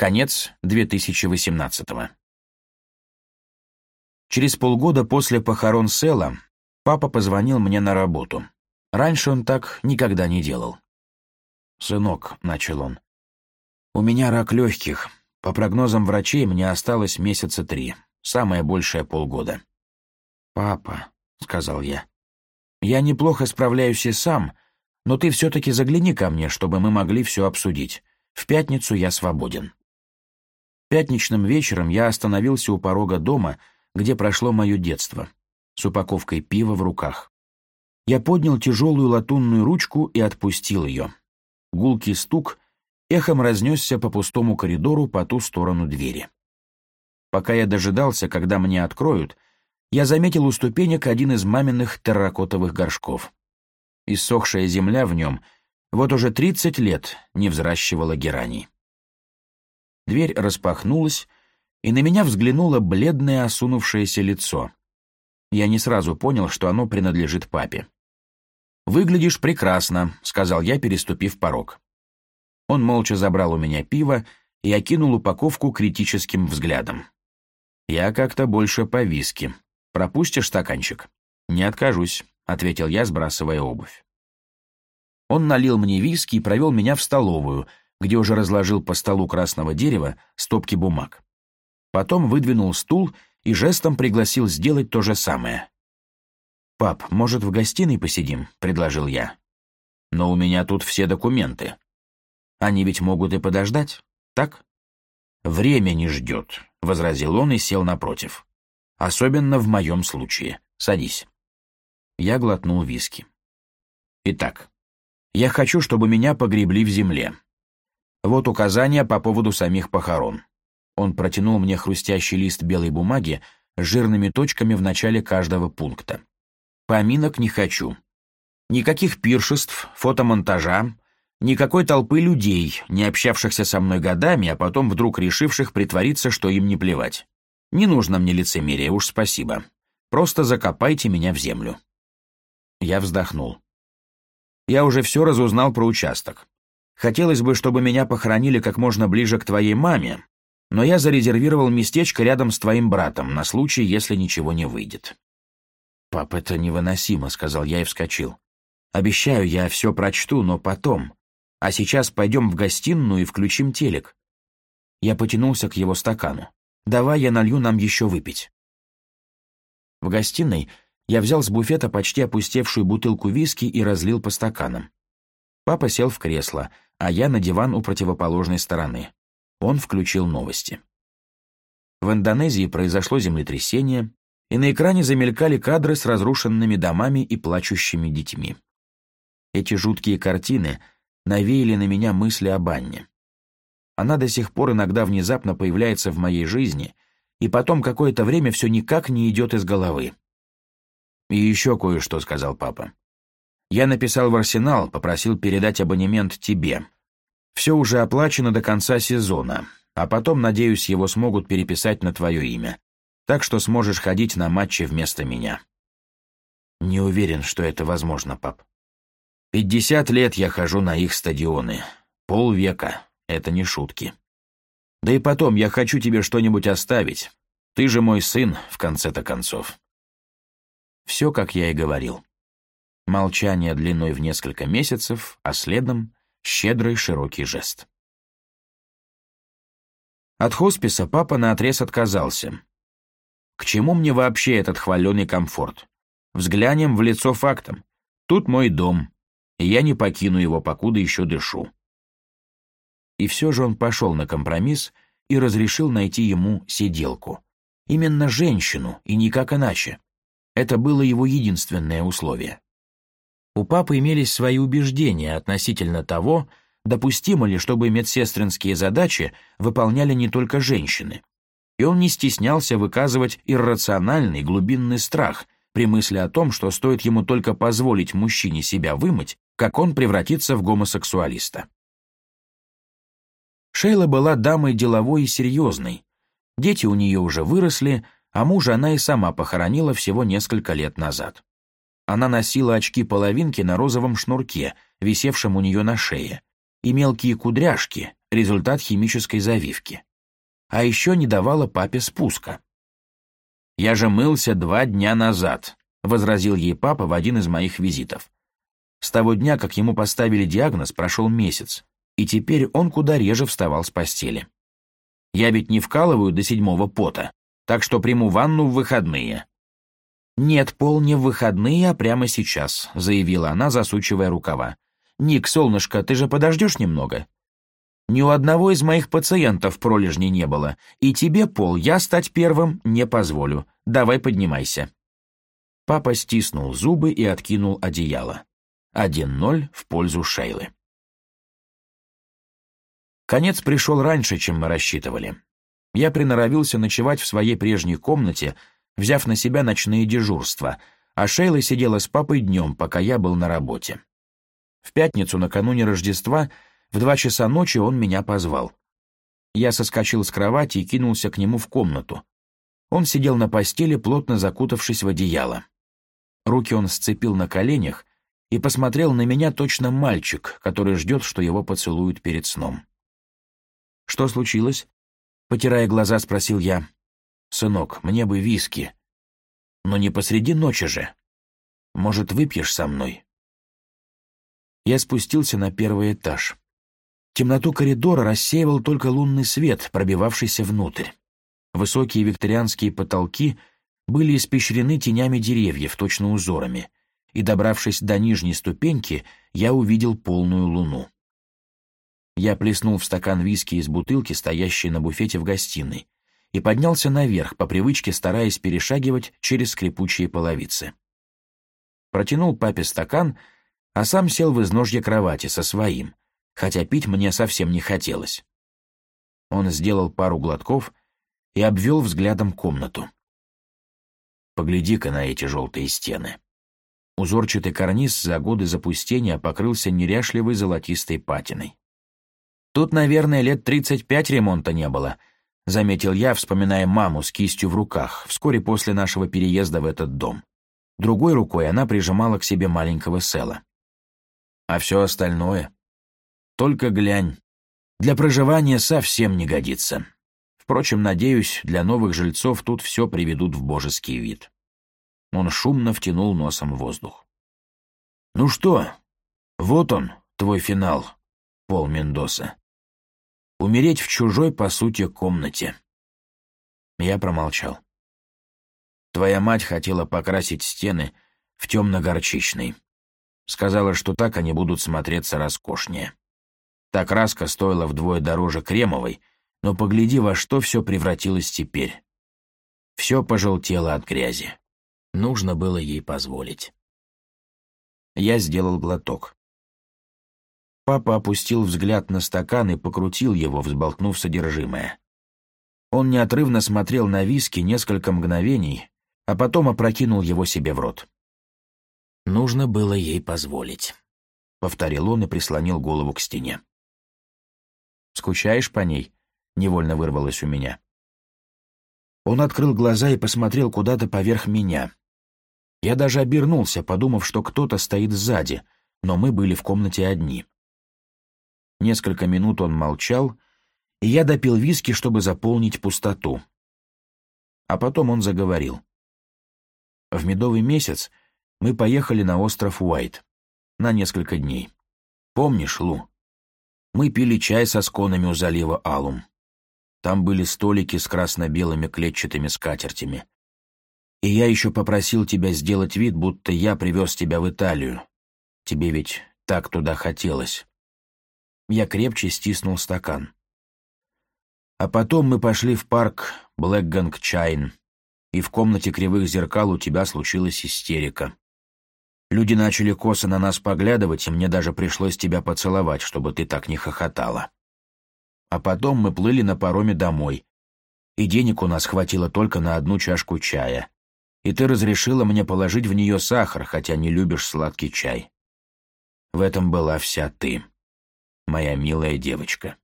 Конец 2018 -го. Через полгода после похорон Села папа позвонил мне на работу. Раньше он так никогда не делал. «Сынок», — начал он, — «у меня рак легких. По прогнозам врачей мне осталось месяца три, самое большее полгода». «Папа», — сказал я, — «я неплохо справляюсь и сам, но ты все-таки загляни ко мне, чтобы мы могли все обсудить. В пятницу я свободен». Пятничным вечером я остановился у порога дома, где прошло мое детство, с упаковкой пива в руках. Я поднял тяжелую латунную ручку и отпустил ее. Гулкий стук эхом разнесся по пустому коридору по ту сторону двери. Пока я дожидался, когда мне откроют, я заметил у ступенек один из маминых терракотовых горшков. Иссохшая земля в нем вот уже 30 лет не взращивала герани. Дверь распахнулась, и на меня взглянуло бледное осунувшееся лицо. Я не сразу понял, что оно принадлежит папе. «Выглядишь прекрасно», — сказал я, переступив порог. Он молча забрал у меня пиво и окинул упаковку критическим взглядом. «Я как-то больше по виски. Пропустишь стаканчик?» «Не откажусь», — ответил я, сбрасывая обувь. Он налил мне виски и провел меня в столовую, где уже разложил по столу красного дерева стопки бумаг. Потом выдвинул стул и жестом пригласил сделать то же самое. «Пап, может, в гостиной посидим?» — предложил я. «Но у меня тут все документы. Они ведь могут и подождать, так?» «Время не ждет», — возразил он и сел напротив. «Особенно в моем случае. Садись». Я глотнул виски. «Итак, я хочу, чтобы меня погребли в земле, вот указания по поводу самих похорон. Он протянул мне хрустящий лист белой бумаги с жирными точками в начале каждого пункта. Поминок не хочу. Никаких пиршеств, фотомонтажа, никакой толпы людей, не общавшихся со мной годами, а потом вдруг решивших притвориться, что им не плевать. Не нужно мне лицемерие, уж спасибо. Просто закопайте меня в землю. Я вздохнул. Я уже все разузнал про участок. Хотелось бы, чтобы меня похоронили как можно ближе к твоей маме, но я зарезервировал местечко рядом с твоим братом на случай, если ничего не выйдет». «Пап, это невыносимо», — сказал я и вскочил. «Обещаю, я все прочту, но потом. А сейчас пойдем в гостиную и включим телек». Я потянулся к его стакану. «Давай я налью нам еще выпить». В гостиной я взял с буфета почти опустевшую бутылку виски и разлил по стаканам. Папа сел в кресло, а я на диван у противоположной стороны. Он включил новости. В Индонезии произошло землетрясение, и на экране замелькали кадры с разрушенными домами и плачущими детьми. Эти жуткие картины навеяли на меня мысли об Анне. Она до сих пор иногда внезапно появляется в моей жизни, и потом какое-то время все никак не идет из головы. «И еще кое-что», — сказал папа. Я написал в арсенал, попросил передать абонемент тебе. Все уже оплачено до конца сезона, а потом, надеюсь, его смогут переписать на твое имя, так что сможешь ходить на матчи вместо меня. Не уверен, что это возможно, пап. Пятьдесят лет я хожу на их стадионы. Полвека. Это не шутки. Да и потом, я хочу тебе что-нибудь оставить. Ты же мой сын, в конце-то концов. Все, как я и говорил молчание длиной в несколько месяцев, а следом — щедрый широкий жест. От хосписа папа наотрез отказался. К чему мне вообще этот хваленый комфорт? Взглянем в лицо фактом. Тут мой дом, и я не покину его, покуда еще дышу. И все же он пошел на компромисс и разрешил найти ему сиделку. Именно женщину, и никак иначе. Это было его единственное условие. У папы имелись свои убеждения относительно того, допустимо ли, чтобы медсестринские задачи выполняли не только женщины. И он не стеснялся выказывать иррациональный глубинный страх при мысли о том, что стоит ему только позволить мужчине себя вымыть, как он превратится в гомосексуалиста. Шейла была дамой деловой и серьезной. Дети у нее уже выросли, а мужа она и сама похоронила всего несколько лет назад она носила очки-половинки на розовом шнурке, висевшем у нее на шее, и мелкие кудряшки — результат химической завивки. А еще не давала папе спуска. «Я же мылся два дня назад», — возразил ей папа в один из моих визитов. С того дня, как ему поставили диагноз, прошел месяц, и теперь он куда реже вставал с постели. «Я ведь не вкалываю до седьмого пота, так что приму ванну в выходные, «Нет, Пол, не в выходные, а прямо сейчас», — заявила она, засучивая рукава. «Ник, солнышко, ты же подождешь немного?» «Ни у одного из моих пациентов пролежни не было, и тебе, Пол, я стать первым не позволю. Давай поднимайся». Папа стиснул зубы и откинул одеяло. 1-0 в пользу Шейлы. Конец пришел раньше, чем мы рассчитывали. Я приноровился ночевать в своей прежней комнате, взяв на себя ночные дежурства, а Шейла сидела с папой днем, пока я был на работе. В пятницу, накануне Рождества, в два часа ночи он меня позвал. Я соскочил с кровати и кинулся к нему в комнату. Он сидел на постели, плотно закутавшись в одеяло. Руки он сцепил на коленях и посмотрел на меня точно мальчик, который ждет, что его поцелуют перед сном. «Что случилось?» — потирая глаза, спросил я. «Сынок, мне бы виски. Но не посреди ночи же. Может, выпьешь со мной?» Я спустился на первый этаж. Темноту коридора рассеивал только лунный свет, пробивавшийся внутрь. Высокие викторианские потолки были испещрены тенями деревьев, точно узорами, и, добравшись до нижней ступеньки, я увидел полную луну. Я плеснул в стакан виски из бутылки, стоящей на буфете в гостиной и поднялся наверх, по привычке стараясь перешагивать через скрипучие половицы. Протянул папе стакан, а сам сел в изножье кровати со своим, хотя пить мне совсем не хотелось. Он сделал пару глотков и обвел взглядом комнату. Погляди-ка на эти желтые стены. Узорчатый карниз за годы запустения покрылся неряшливой золотистой патиной. Тут, наверное, лет 35 ремонта не было —— заметил я, вспоминая маму с кистью в руках, вскоре после нашего переезда в этот дом. Другой рукой она прижимала к себе маленького Села. А все остальное? Только глянь. Для проживания совсем не годится. Впрочем, надеюсь, для новых жильцов тут все приведут в божеский вид. Он шумно втянул носом воздух. «Ну что, вот он, твой финал, Пол Мендоса». Умереть в чужой, по сути, комнате. Я промолчал. Твоя мать хотела покрасить стены в темно-горчичный. Сказала, что так они будут смотреться роскошнее. Та краска стоила вдвое дороже кремовой, но погляди, во что все превратилось теперь. Все пожелтело от грязи. Нужно было ей позволить. Я сделал глоток. Папа опустил взгляд на стакан и покрутил его, взболтнув содержимое. Он неотрывно смотрел на виски несколько мгновений, а потом опрокинул его себе в рот. «Нужно было ей позволить», — повторил он и прислонил голову к стене. «Скучаешь по ней?» — невольно вырвалось у меня. Он открыл глаза и посмотрел куда-то поверх меня. Я даже обернулся, подумав, что кто-то стоит сзади, но мы были в комнате одни. Несколько минут он молчал, и я допил виски, чтобы заполнить пустоту. А потом он заговорил. В медовый месяц мы поехали на остров Уайт на несколько дней. Помнишь, Лу? Мы пили чай со сконами у залива Алум. Там были столики с красно-белыми клетчатыми скатертями. И я еще попросил тебя сделать вид, будто я привез тебя в Италию. Тебе ведь так туда хотелось. Я крепче стиснул стакан. А потом мы пошли в парк Блэкганг-Чайн, и в комнате кривых зеркал у тебя случилась истерика. Люди начали косо на нас поглядывать, и мне даже пришлось тебя поцеловать, чтобы ты так не хохотала. А потом мы плыли на пароме домой, и денег у нас хватило только на одну чашку чая. И ты разрешила мне положить в нее сахар, хотя не любишь сладкий чай. В этом была вся ты моя милая девочка.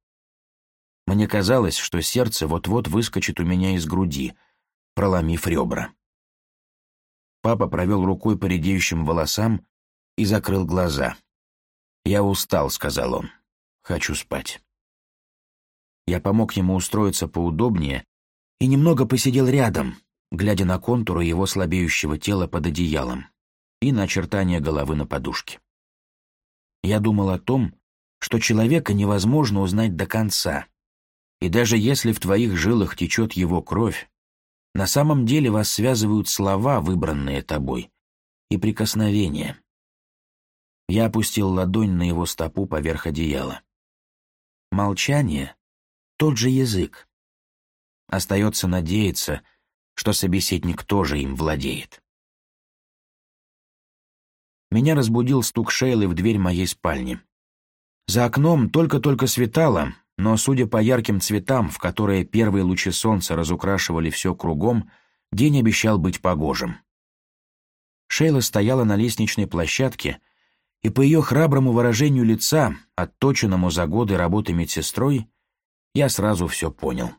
Мне казалось, что сердце вот-вот выскочит у меня из груди, проломив ребра. Папа провел рукой по редеющим волосам и закрыл глаза. «Я устал», — сказал он. «Хочу спать». Я помог ему устроиться поудобнее и немного посидел рядом, глядя на контуры его слабеющего тела под одеялом и на очертания головы на подушке. Я думал о том, что человека невозможно узнать до конца. И даже если в твоих жилах течет его кровь, на самом деле вас связывают слова, выбранные тобой, и прикосновения. Я опустил ладонь на его стопу поверх одеяла. Молчание — тот же язык. Остается надеяться, что собеседник тоже им владеет. Меня разбудил стук Шейлы в дверь моей спальни. За окном только-только светало, но, судя по ярким цветам, в которые первые лучи солнца разукрашивали все кругом, день обещал быть погожим. Шейла стояла на лестничной площадке, и по ее храброму выражению лица, отточенному за годы работы медсестрой, я сразу все понял.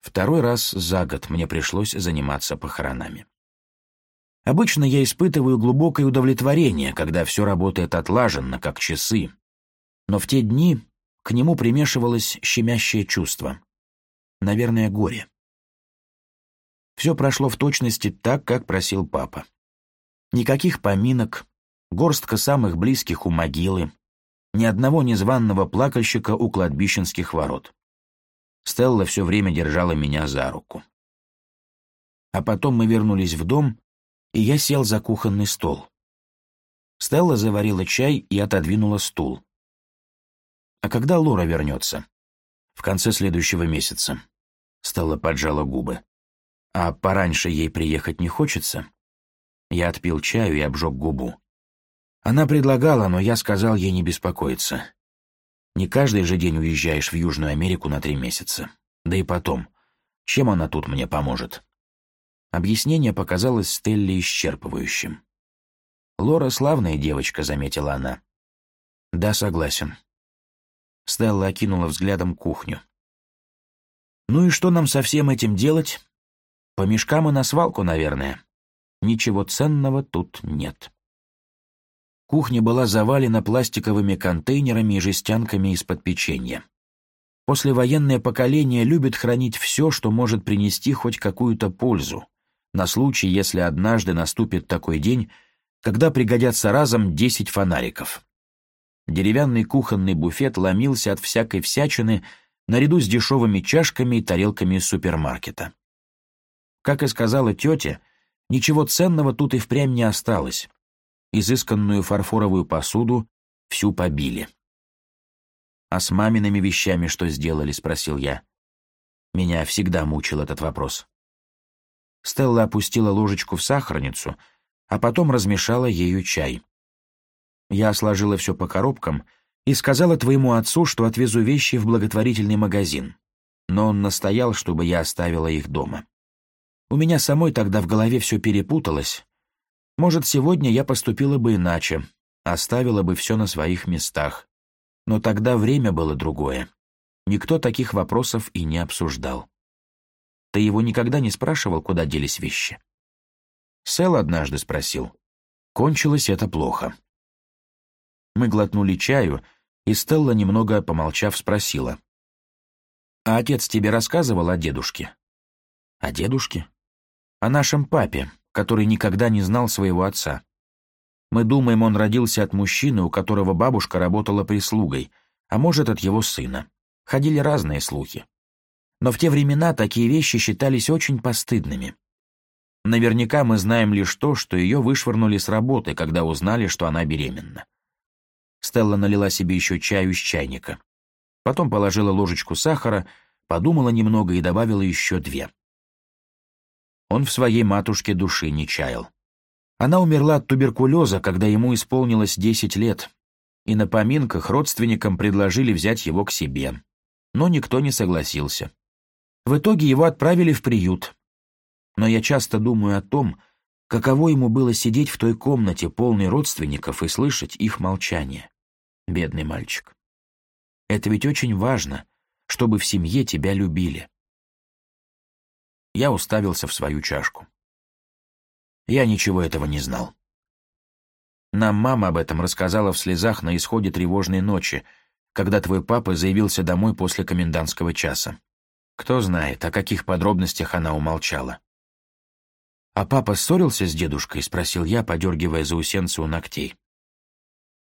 Второй раз за год мне пришлось заниматься похоронами. Обычно я испытываю глубокое удовлетворение, когда все работает отлаженно, как часы. Но в те дни к нему примешивалось щемящее чувство. Наверное, горе. Все прошло в точности так, как просил папа. Никаких поминок, горстка самых близких у могилы, ни одного незваного плакальщика у кладбищенских ворот. Стелла все время держала меня за руку. А потом мы вернулись в дом, и я сел за кухонный стол. Стелла заварила чай и отодвинула стул. «А когда Лора вернется?» «В конце следующего месяца». Стелла поджала губы. «А пораньше ей приехать не хочется?» Я отпил чаю и обжег губу. Она предлагала, но я сказал ей не беспокоиться. Не каждый же день уезжаешь в Южную Америку на три месяца. Да и потом, чем она тут мне поможет?» Объяснение показалось Стелле исчерпывающим. «Лора славная девочка», — заметила она. «Да, согласен». Стелла окинула взглядом кухню. «Ну и что нам со всем этим делать? По мешкам и на свалку, наверное. Ничего ценного тут нет». Кухня была завалена пластиковыми контейнерами и жестянками из-под печенья. Послевоенное поколение любит хранить все, что может принести хоть какую-то пользу, на случай, если однажды наступит такой день, когда пригодятся разом 10 фонариков. Деревянный кухонный буфет ломился от всякой всячины наряду с дешевыми чашками и тарелками из супермаркета. Как и сказала тетя, ничего ценного тут и впрямь не осталось. Изысканную фарфоровую посуду всю побили. «А с мамиными вещами что сделали?» — спросил я. Меня всегда мучил этот вопрос. Стелла опустила ложечку в сахарницу, а потом размешала ею чай. Я сложила все по коробкам и сказала твоему отцу, что отвезу вещи в благотворительный магазин, но он настоял, чтобы я оставила их дома. У меня самой тогда в голове все перепуталось. Может, сегодня я поступила бы иначе, оставила бы все на своих местах. Но тогда время было другое. Никто таких вопросов и не обсуждал. Ты его никогда не спрашивал, куда делись вещи?» Сэл однажды спросил. Кончилось это плохо. Мы глотнули чаю, и Стелла, немного помолчав, спросила. «А отец тебе рассказывал о дедушке?» «О дедушке?» «О нашем папе, который никогда не знал своего отца. Мы думаем, он родился от мужчины, у которого бабушка работала прислугой, а может, от его сына. Ходили разные слухи но в те времена такие вещи считались очень постыдными. Наверняка мы знаем лишь то, что ее вышвырнули с работы, когда узнали, что она беременна. Стелла налила себе еще чаю из чайника. Потом положила ложечку сахара, подумала немного и добавила еще две. Он в своей матушке души не чаял. Она умерла от туберкулеза, когда ему исполнилось 10 лет, и на поминках родственникам предложили взять его к себе. Но никто не согласился. В итоге его отправили в приют. Но я часто думаю о том, каково ему было сидеть в той комнате, полной родственников, и слышать их молчание. Бедный мальчик. Это ведь очень важно, чтобы в семье тебя любили. Я уставился в свою чашку. Я ничего этого не знал. Нам мама об этом рассказала в слезах на исходе тревожной ночи, когда твой папа заявился домой после комендантского часа. Кто знает, о каких подробностях она умолчала. «А папа ссорился с дедушкой?» — спросил я, подергивая заусенцы у ногтей.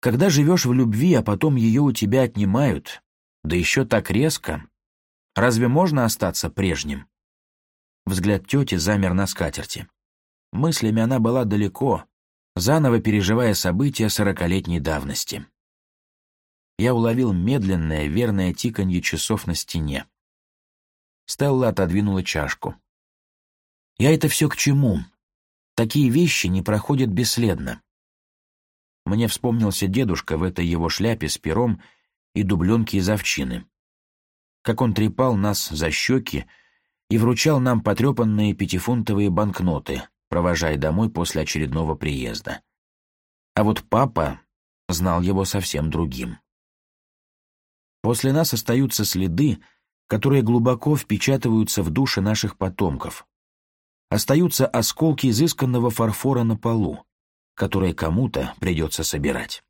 «Когда живешь в любви, а потом ее у тебя отнимают, да еще так резко, разве можно остаться прежним?» Взгляд тети замер на скатерти. Мыслями она была далеко, заново переживая события сорокалетней давности. Я уловил медленное, верное тиканье часов на стене. Стелла отодвинула чашку. «Я это все к чему? Такие вещи не проходят бесследно». Мне вспомнился дедушка в этой его шляпе с пером и дубленке из овчины. Как он трепал нас за щеки и вручал нам потрепанные пятифунтовые банкноты, провожая домой после очередного приезда. А вот папа знал его совсем другим. После нас остаются следы — которые глубоко впечатываются в души наших потомков. Остаются осколки изысканного фарфора на полу, которые кому-то придется собирать.